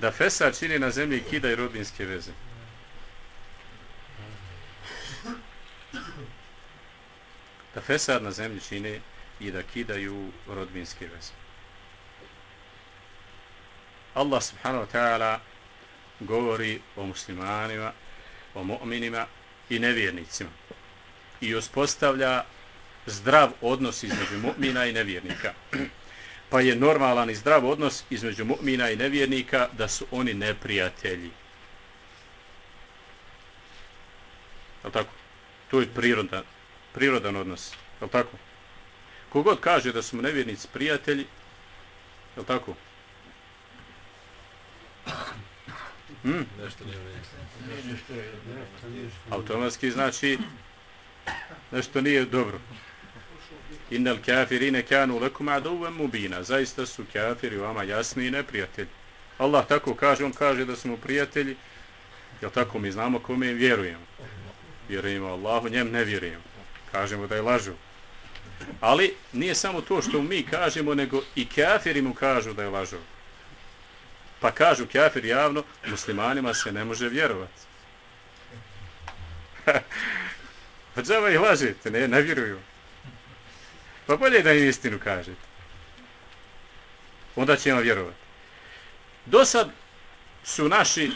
Da fesad čini na zemlji kida i rodinske veze. Da fesad na zemlji čini i da kidaju rodbinske veze. Allah subhanahu wa ta'ala govori o muslimanima, o mu'minima i nevjernicima i uspostavlja zdrav odnos između mu'mina i nevjernika pa je normalan i zdrav odnos između mu'mina i nevjernika da su oni neprijatelji. Je tako? To je prirodan, prirodan odnos. Je tako? Kogod kaže da su nevjernici prijatelji, je tako? Hmm? Automatski znači nešto nije dobro innal kafirine kanu lakum aduwwan mubina. Zaista su kafiri vama jasni i neprijatelji. Allah tako kaže on kaže da smo prijatelji. Jel tako? Mi znamo kome vjerujemo. Vjerujemo Allahu njem ne vjerujemo. Kažemo da je lažu. Ali nije samo to što mi kažemo nego i kafiri mu kažu da je lažu. Pa kažu kafir javno muslimanima se ne može vjerovati pa džava ih lažete ne, ne vjeruju. Pa bolje da im istinu kažete. Onda će vam vjerovati. Do sad su naši,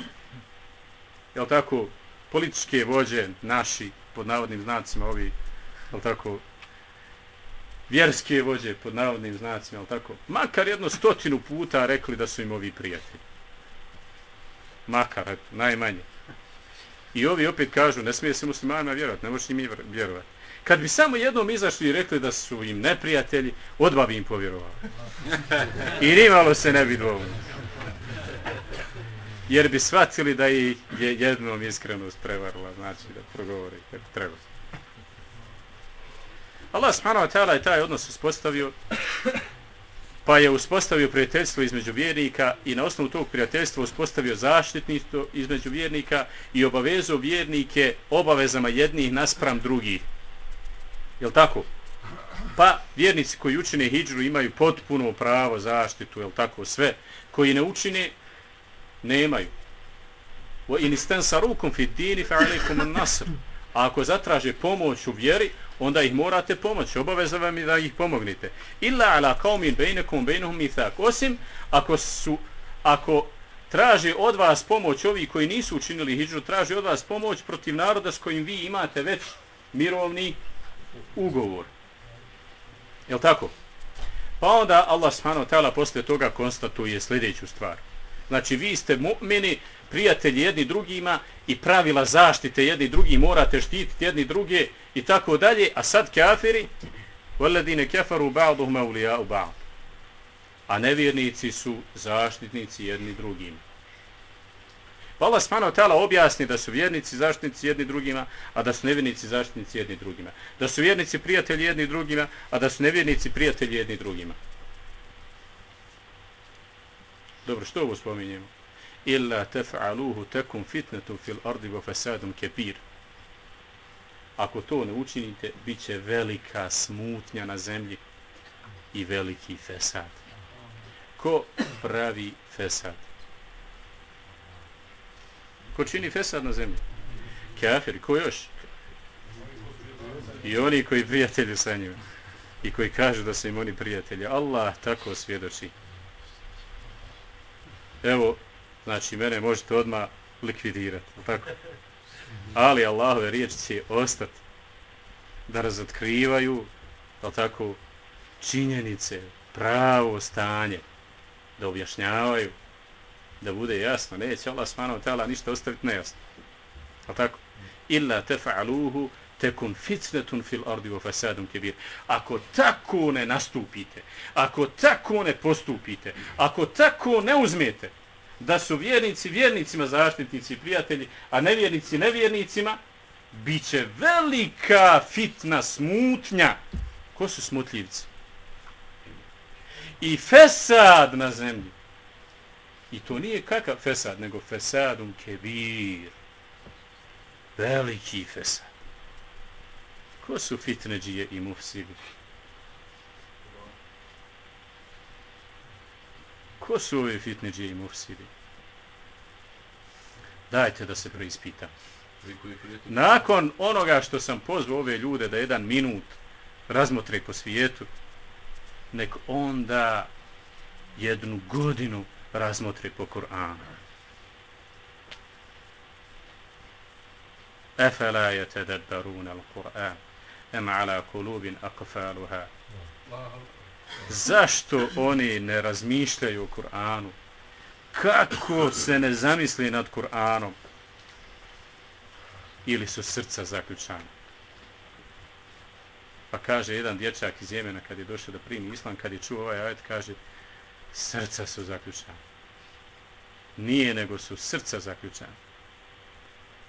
jel tako, političke vođe, naši, pod navodnim znacima, ovi jel tako, vjerske vođe pod navodnim znacima, jel tako, makar jedno stotinu puta rekli da su im ovi prijatelji. Makar, eto, najmanje. I ovi opet kažu, ne smije se muslimanima vjerovati, ne možeš im vjerovati. Kad bi samo jednom izašli i rekli da su im neprijatelji, odba bi im povjerovali. I nimalo se ne bi dvoumno. Jer bi shvatili da je jednom iskrenost prevarila, znači da progovori kako treba. Allah subhanahu wa ta'ala je taj odnos uspostavio, pa je uspostavio prijateljstvo između vjernika i na osnovu tog prijateljstva uspostavio zaštitništvo između vjernika i obavezao vjernike obavezama jednih naspram drugih. Jel tako? Pa vjernici koji učine hijđru imaju potpuno pravo zaštitu, jel tako sve? Koji ne učine, nemaju. Wa in istansarukum fi dini fa alaykum an-nasr. Ako zatraže pomoć u vjeri, onda ih morate pomoći. Obaveza vam je da ih pomognete. Illa ala qaumin bainakum bainahum mithaq. Osim ako su ako traže od vas pomoć ovi koji nisu učinili hidžu, traže od vas pomoć protiv naroda s kojim vi imate već mirovni ugovor. Je tako? Pa onda Allah subhanahu wa ta'ala posle toga konstatuje sljedeću stvar. Znači vi ste mu'mini, prijatelji jedni drugima i pravila zaštite jedni drugi morate štititi jedni druge i tako dalje, a sad kafiri وَلَّذِينَ كَفَرُوا بَعْضُهُمَ أَوْلِيَاءُ بَعْضُ A nevjernici su zaštitnici jedni drugima. Pa Allah smano tala objasni da su vjernici zaštitnici jedni drugima, a da su nevjernici zaštitnici jedni drugima. Da su vjernici prijatelji jedni drugima, a da su nevjernici prijatelji jedni drugima. Dobro, što ovo spominjemo? Illa tef'aluhu tekum fitnetu fil ardi wa fasadum kebir. Ako to ne učinite, bit će velika smutnja na zemlji i veliki fesad. Ko pravi fesad? Ko čini fesad na zemlji? Kafir, ko još? I oni koji prijatelji sa njima. I koji kažu da su im oni prijatelji. Allah tako svjedoči evo, znači, mene možete odmah likvidirati, tako? Ali Allahove riječi će ostati da razotkrivaju, tako, činjenice, pravo stanje, da objašnjavaju, da bude jasno, neće Allah subhanahu wa ta'ala ništa ostaviti nejasno. A tako? Illa tefa'aluhu tekun fitnetun fil ardi wa fasadun kebir. Ako tako ne nastupite, ako tako ne postupite, ako tako ne uzmete da su vjernici vjernicima zaštitnici i prijatelji, a nevjernici nevjernicima, bit će velika fitna smutnja. Ko su smutljivci? I fesad na zemlji. I to nije kakav fesad, nego fesadun kebir. Veliki fesad. Ko su fitneđije i mufsidi? Ko su ovi fitneđije i mufsidi? Dajte da se preispitam. Nakon onoga što sam pozvao ove ljude da jedan minut razmotre po svijetu, nek onda jednu godinu razmotri po Kur'anu. Efe la je tedabbarun al Kur'an, em ala kulubin akfaluha. Zašto oni ne razmišljaju o Kur'anu? Kako se ne zamisli nad Kur'anom? Ili su srca zaključana? Pa kaže jedan dječak iz Jemena kad je došao da primi islam, kad je čuo ovaj ajed, kaže srca su zaključana nije nego su srca zaključana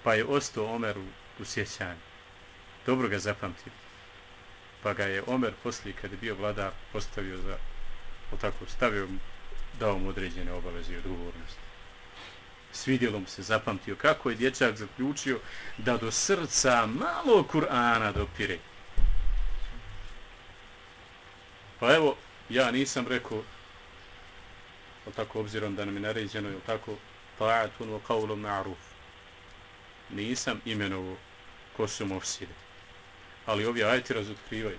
pa je ostao Omer u, u sjećanju. Dobro ga zapamtio. Pa ga je Omer poslije, kad je bio vladar, postavio za, o tako, stavio, dao mu određene obaveze i odgovornosti. Svidjelo mu se zapamtio kako je dječak zaključio da do srca malo Kur'ana dopire. Pa evo, ja nisam rekao, tako, obzirom da nam je naređeno, je tako, ta'atun wa qawlun ma'ruf nisam imenovo ko su mufside. Ali ovi ajeti razotkrivaju.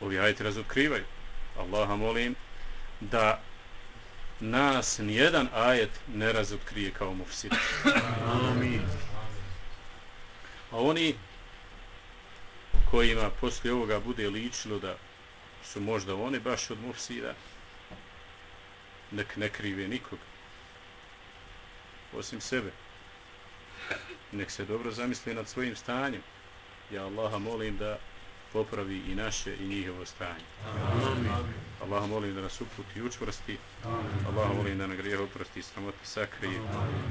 Ovi ajeti razotkrivaju. Allaha molim da nas nijedan ajet ne razotkrije kao mufside. Amin. A oni kojima poslije ovoga bude ličilo da su možda oni baš od mufsida, nek ne krive nikog, osim sebe. Nek se dobro zamisli nad svojim stanjem. Ja Allaha molim da popravi i naše i njihovo stanje. Amin. Allah molim da nas uputi i učvrsti. Allah molim da na grijeh oprosti sramote sakrije,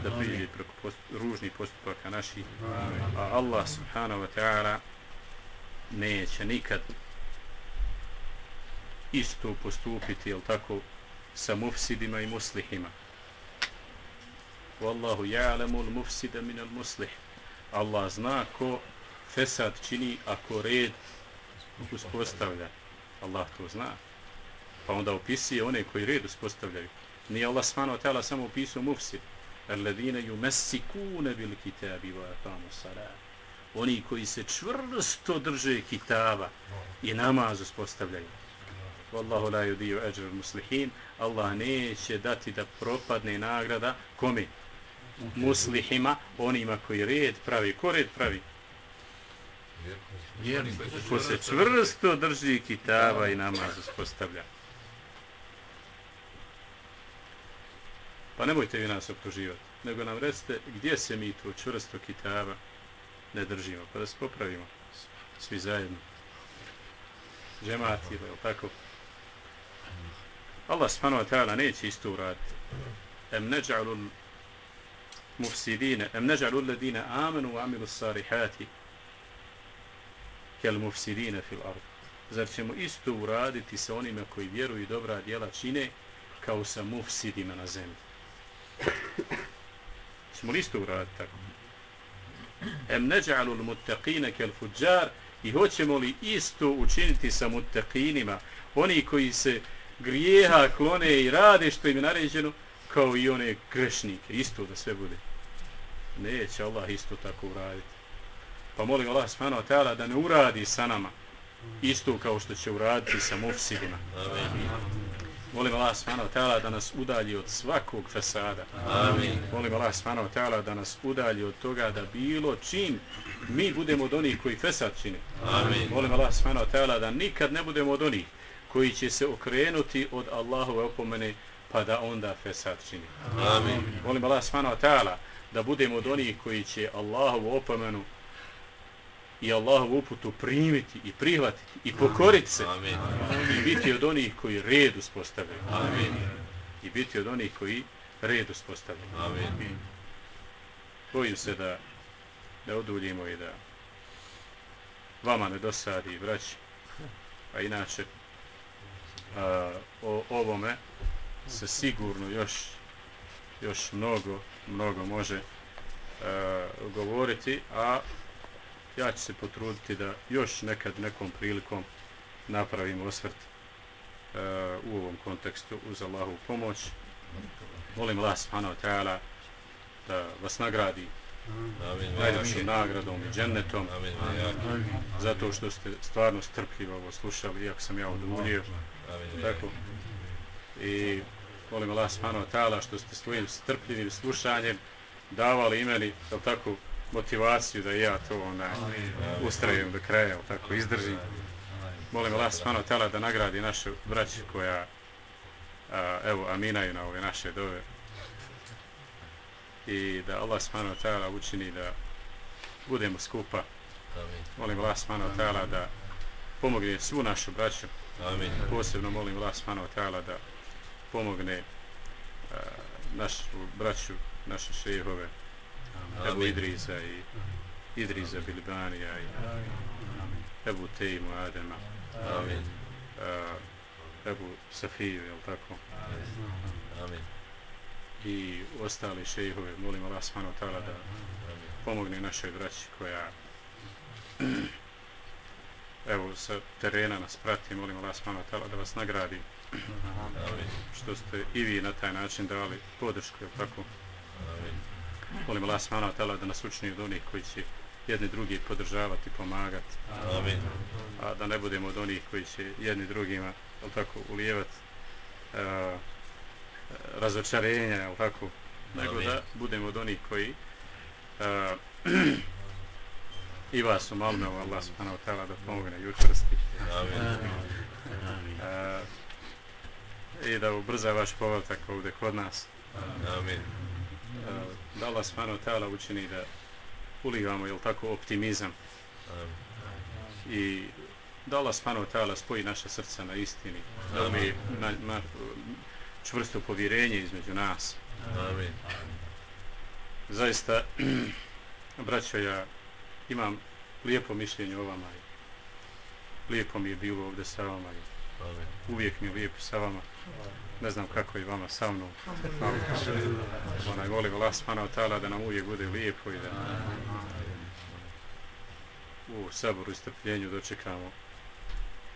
da prije preko post, ružnih postupaka naših. A Allah subhanahu wa ta'ala neće nikad isto postupiti, jel tako, sa mufsidima i muslihima. Wallahu ja'lamu al-mufsida min al-muslih. Allah zna ko fesad čini ako red uspostavlja. Allah to zna. Pa onda opisuje one koji red uspostavljaju. Nije Allah smano tela samo opisao mufsid. Alladine ju bil kitabi wa atamu salat. Oni koji se čvrsto drže kitaba i namaz uspostavljaju. Wallahu la yudiju ajr muslihin. Allah neće dati da propadne nagrada kome? Muslihima, onima koji red pravi. Ko red pravi? Ko se čvrsto drži kitaba i namaz uspostavlja. Pa nemojte vi nas optuživati, nego nam recite gdje se mi to čvrsto kitaba ne držimo, pa da se popravimo svi zajedno. Džemati, ili tako? Allah subhanahu wa ta'ala neće isto uraditi. Em neđa'lu mufsidine, em neđa'lu ladine amenu u amilu sarihati kel mufsidine fil ard. Zar ćemo isto uraditi sa onima koji vjeruju i dobra djela čine kao sa mufsidima na zemlji? Ćemo li isto uraditi tako? Em neđa'lu l-muttaqine kel fuđar i hoćemo li isto učiniti sa muttaqinima, oni koji se grijeha klone i rade što im je naređeno, kao i one grešnike, isto da sve bude. Neće Allah isto tako uraditi. Pa molim Allah subhanahu wa ta'ala da ne uradi sa nama isto kao što će uraditi sa mufsidima. Amin. Molim Allah subhanahu wa ta'ala da nas udalji od svakog fasada. Amin. Molim Allah subhanahu wa ta'ala da nas udalji od toga da bilo čim mi budemo od onih koji fesad čine. Amin. Molim Allah subhanahu wa ta'ala da nikad ne budemo od onih koji će se okrenuti od Allahove opomene pa da onda fesad čini. Amin. Molim Allah subhanahu wa ta'ala da budemo od onih koji će Allahovu opomenu i Allahovu uputu primiti i prihvatiti i pokoriti se Amin. i biti od onih koji red uspostavljaju. Amin. I biti od onih koji red uspostavljaju. Amin. Bojim se da da oduljimo i da vama ne dosadi vrać a inače o ovome se sigurno još još mnogo mnogo može a, govoriti a ja ću se potruditi da još nekad nekom prilikom napravim osvrt uh, u ovom kontekstu uz Allahu pomoć. Molim Allah subhanahu wa ta'ala da vas nagradi najljepšom nagradom i džennetom. Zato što ste stvarno strpljivo ovo slušali iako sam ja oduljio tako i molim Allah subhanahu wa ta'ala što ste svojim strpljivim slušanjem davali imeni, tako, motivaciju da ja to onaj, ustrajem do kraja, tako izdržim. Molim Allah subhanahu wa da nagradi našu braću koja a, evo aminaju na ove naše dove. I da Allah subhanahu wa ta'ala učini da budemo skupa. Molim Allah subhanahu wa ta'ala da pomogne svu našu braću. Amin. Posebno molim Allah subhanahu wa ta'ala da pomogne a, našu braću, naše šehove, Ebu Idrisa i Idrisa Bilbanija i Ebu Tejmu Adema Amin. Ebu Safiju, jel tako? Amin. I ostali šejhove, molim Allah smano tala da pomogne našoj braći koja evo sa terena nas prati, molim Allah smano tala da vas nagradi što ste i vi na taj način dali podršku, jel tako? Molim Allah subhanahu wa ta'ala da nas učini od onih koji će jedni drugi podržavati, pomagati. Amin. A da ne budemo od onih koji će jedni drugima, al tako, ulijevati uh, razočarenja, al tako, nego da budemo od onih koji uh, i vas umalno Allah subhanahu wa ta'ala da pomogne i učvrsti. Amin. E, I da ubrza vaš povratak ovdje kod nas. Amin. E, da Allah subhanahu wa ta'ala učini da ulivamo, jel tako, optimizam Amin. i da Allah subhanahu wa ta'ala spoji naše srca na istini, da mi na, na, čvrsto povjerenje između nas. Amin. Zaista, braćo, ja imam lijepo mišljenje o vama i lijepo mi je bilo ovdje sa vama i uvijek mi je lijepo sa vama. Ne znam kako je vama sa mnom. Onaj, volim Allah subhanahu wa ta'ala da nam uvijek bude lijepo i da u saboru i strpljenju dočekamo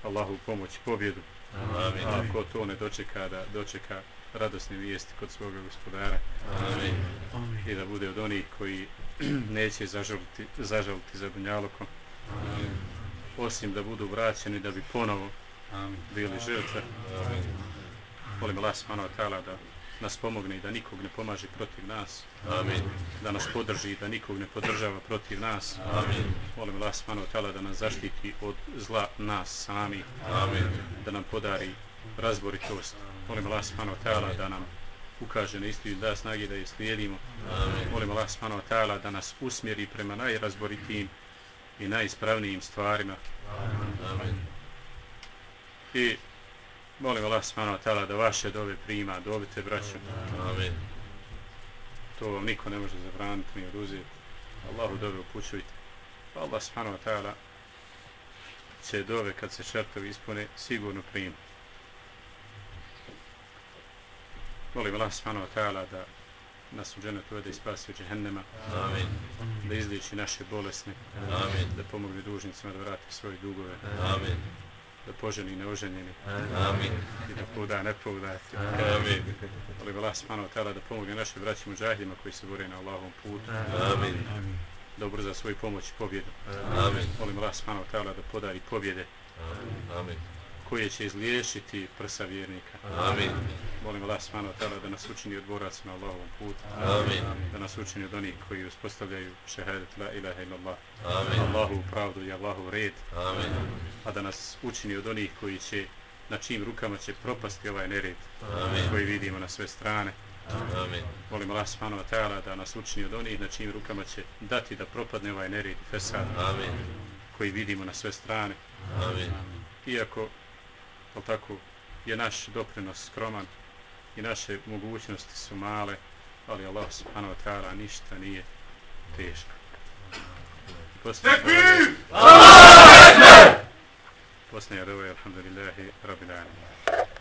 Allahu pomoć i pobjedu. Amin. A ko to ne dočeka, da dočeka radosne vijesti kod svoga gospodara Amin. i da bude od onih koji neće zažaliti, zažaliti za dunjalukom, osim da budu vraćeni da bi ponovo bili žrtve. Amin. Molim Allah subhanahu wa ta'ala da nas pomogne i da nikog ne pomaže protiv nas, Amin. da nas podrži i da nikog ne podržava protiv nas. Amin. Molim Allah subhanahu wa ta'ala da nas zaštiti od zla nas sami, Amin. da nam podari razboritost. Molim Allah subhanahu wa ta'ala da nam ukaže na istinu da snage da je slijedimo. Amin. Molim Allah subhanahu wa ta'ala da nas usmjeri prema najrazboritijim i najispravnijim stvarima. Amin. I molim Allah subhanahu wa ta'ala da vaše dove prima, dobite braću. Amin. To vam niko ne može zabraniti ni oduzeti. Allahu dove upućujte. Allah subhanahu wa ta'ala će dove kad se šartovi ispune sigurno prima. Molim Allah subhanahu wa ta'ala da nas u dženetu vede i spasi od džehennema, Amin. da izliječi naše bolesne, Amin. da pomogne dužnicima da vrate svoje dugove, Amin. da poženi neoženjeni Amin. i da poda nepovdati. Amin. Molim Allah subhanahu wa ta'ala da pomogne naše braći muđahidima koji se bore na Allahovom putu, Amin. da ubrza svoju pomoć i pobjedu. Amin. Molim Allah subhanahu wa ta'ala da podari pobjede Amin. Koje će izliješiti prsa vjernika. Amin. Molim Allah wa ta'ala da nas učini od boraca na Allahovom putu. Amin. Da nas učini od onih koji uspostavljaju šehadet la ilaha illallah. Amin. Allahu pravdu i Allahu red. Amin. A da nas učini od onih koji će na čijim rukama će propasti ovaj nered Amin. koji vidimo na sve strane. Amin. Molim Allah subhanahu wa ta'ala da nas učini od onih na čijim rukama će dati da propadne ovaj nered i fesad Amin. koji vidimo na sve strane. Amin. Iako, ali tako, je naš doprinos skroman i naše mogućnosti su male, ali Allah subhanahu wa ta'ala ništa nije teško. Posljednja dova je, alhamdulillahi, rabbil alamin.